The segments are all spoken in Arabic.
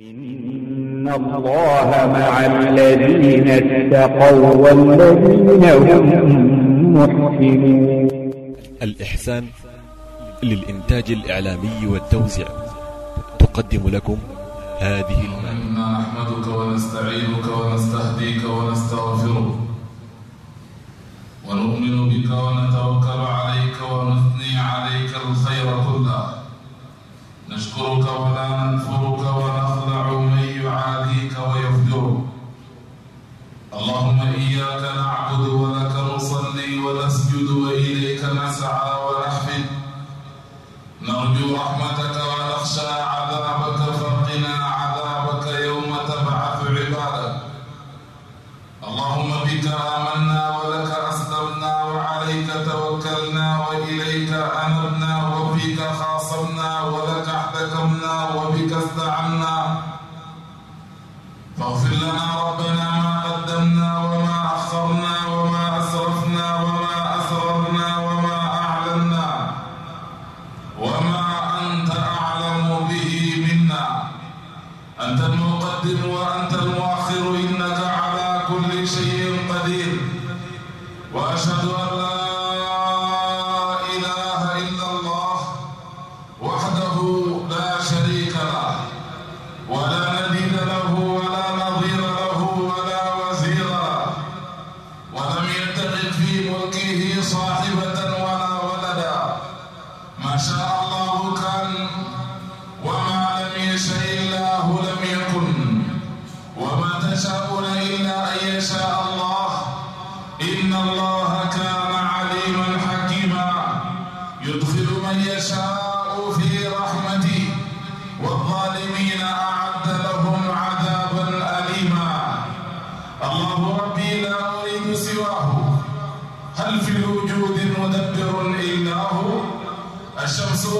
إن الله مع الذين اتقوا والذين هم محسنون الإحسان للإنتاج الإعلامي والتوزيع. تقدم لكم هذه المادة إنا نحمدك ونستعينك ونستهديك ونستغفرك. ونؤمن بك ونتوكل عليك ونثني عليك الخير كله. نشكرك ولا ننفرك ونغفرك عليك ويخبرك اللهم إياك نعبد ولك نصلي ونسجد وإليك نسعى ونحفد نرجو رحمتك ونخشى عبدك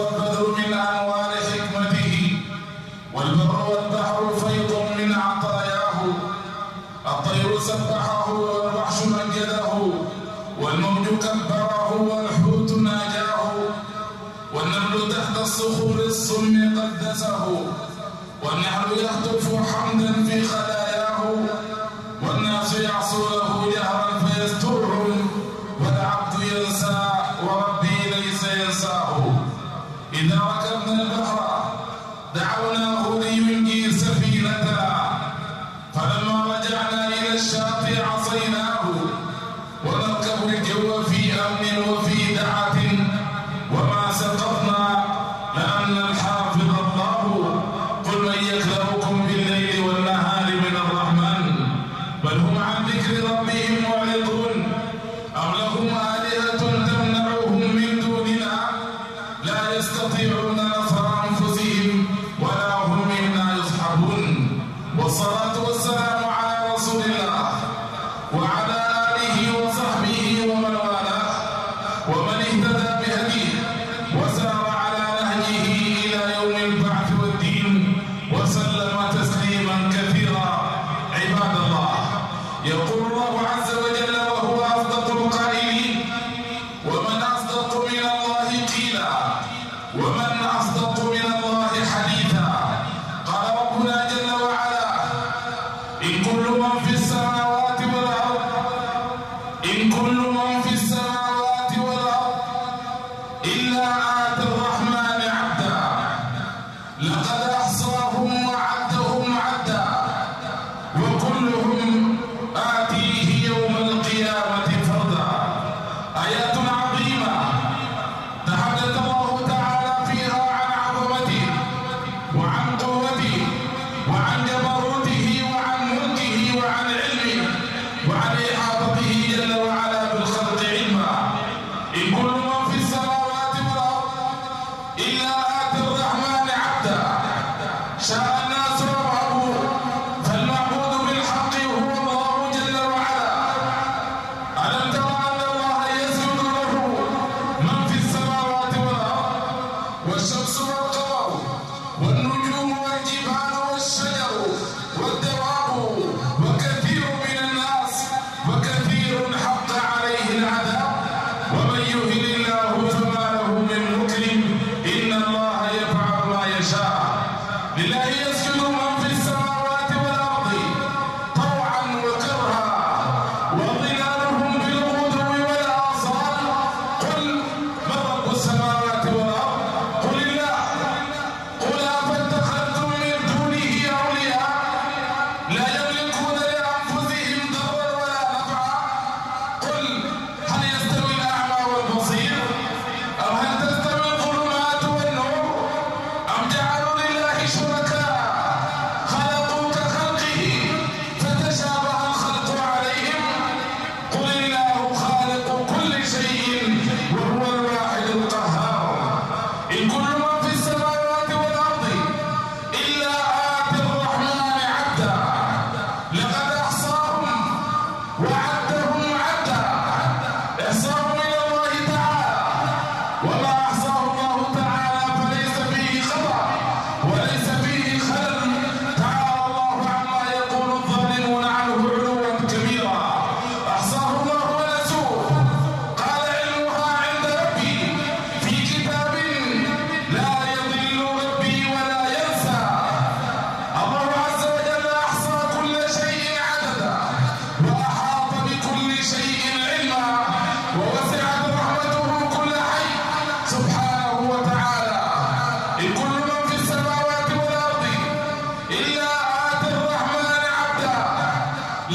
والبذل من أنوار حكمته والبر والبحر فيض من عطاياه. الطير سبحه والوحش مجده والموج كبره والحوت ناجاه. والنمل تحت الصخور الصم قدسه والنهر يهتف حمدا في خلقه. salatu wassalam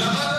Shabbat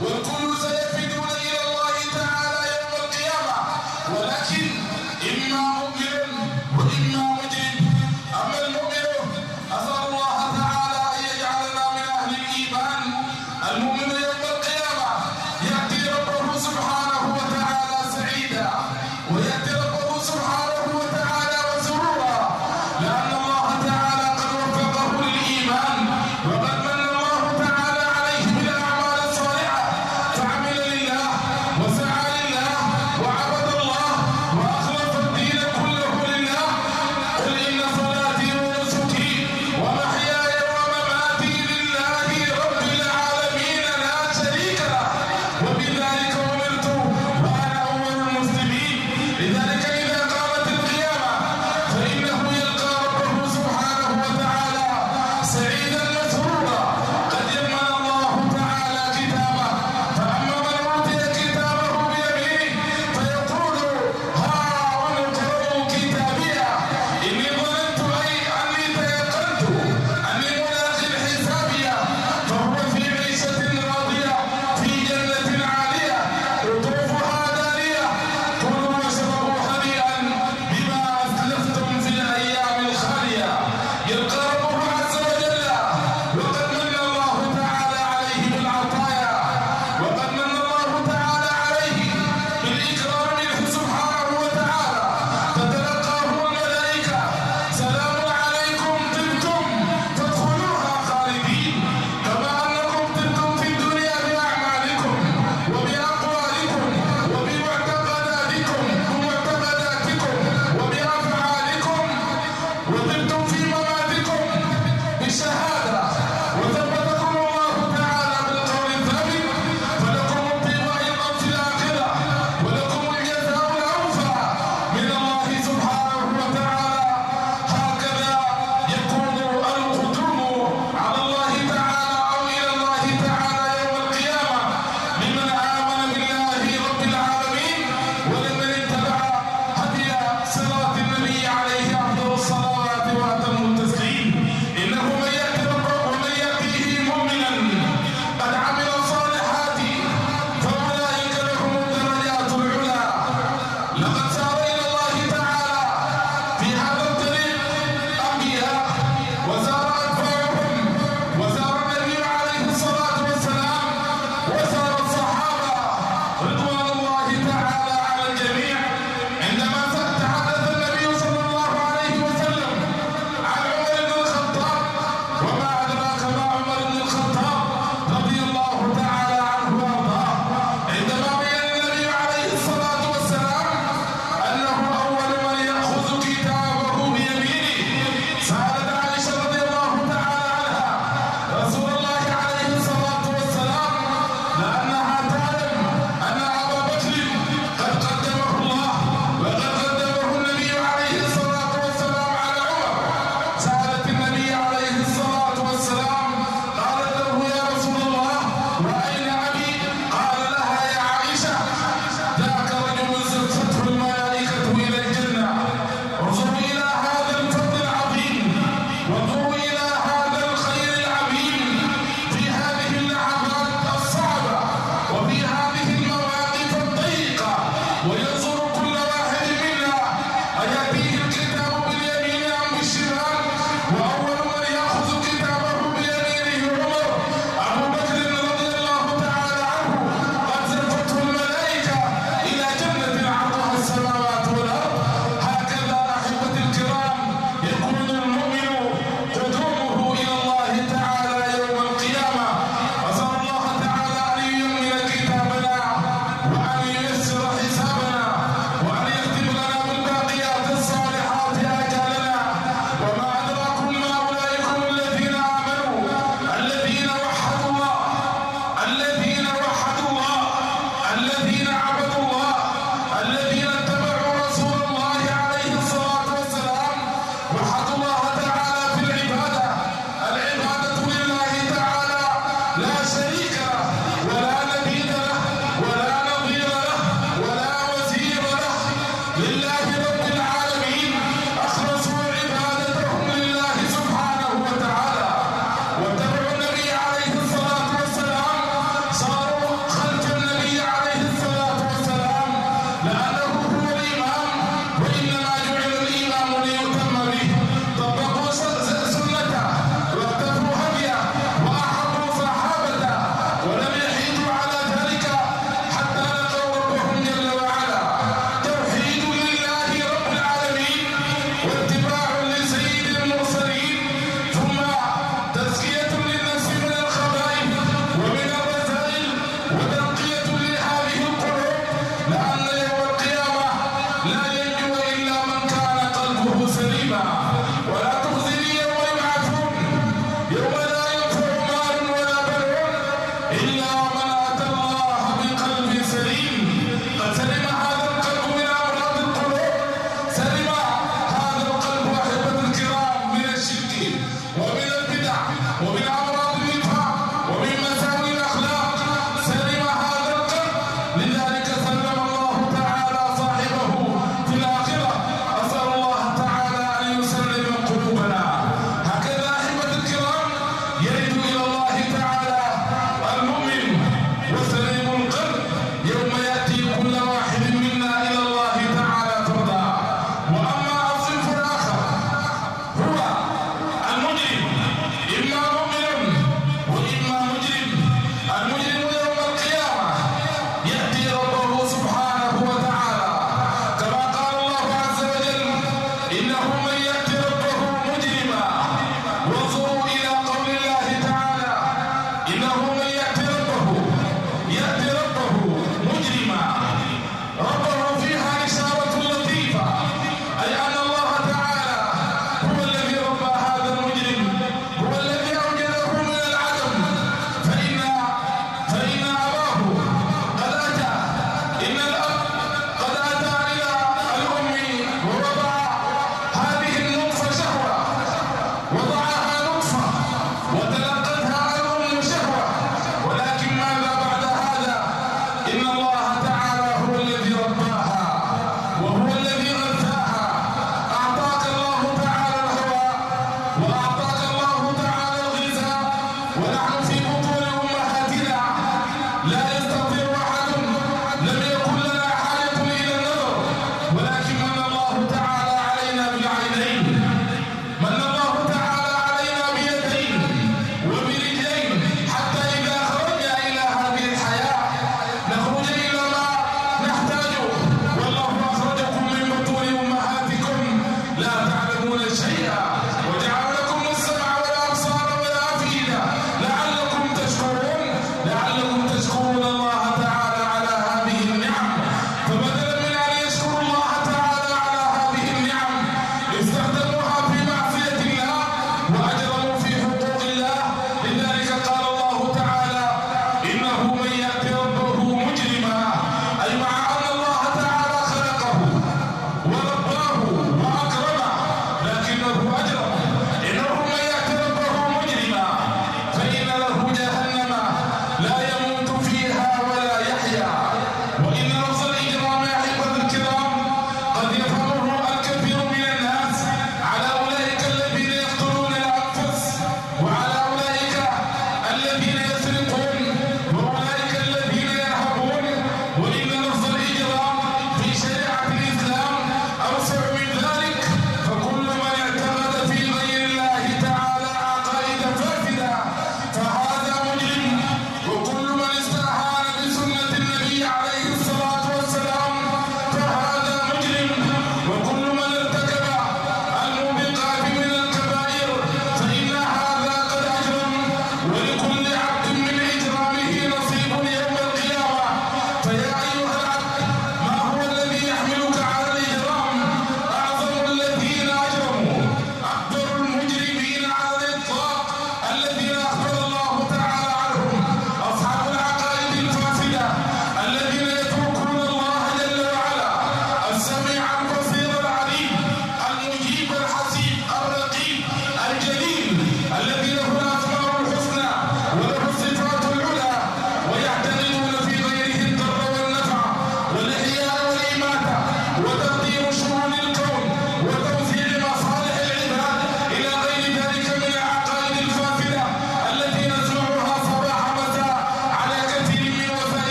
will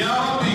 Yeah.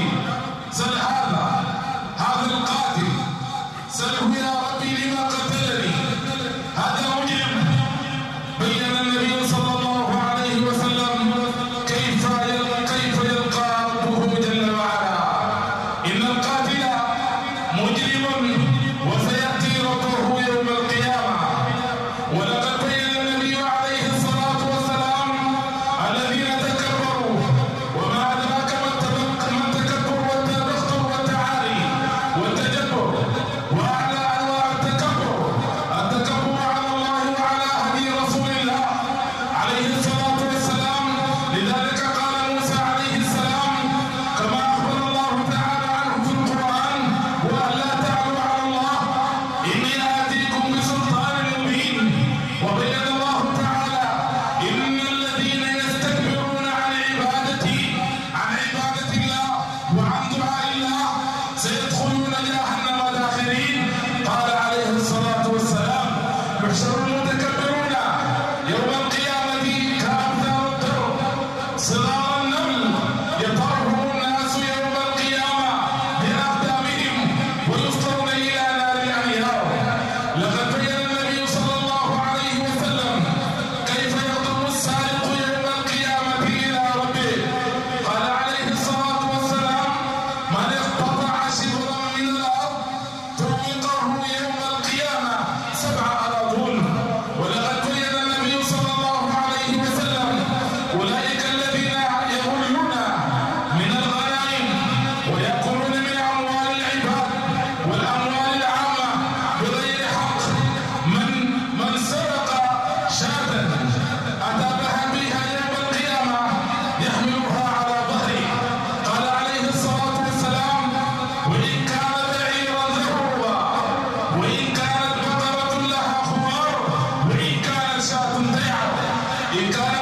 You got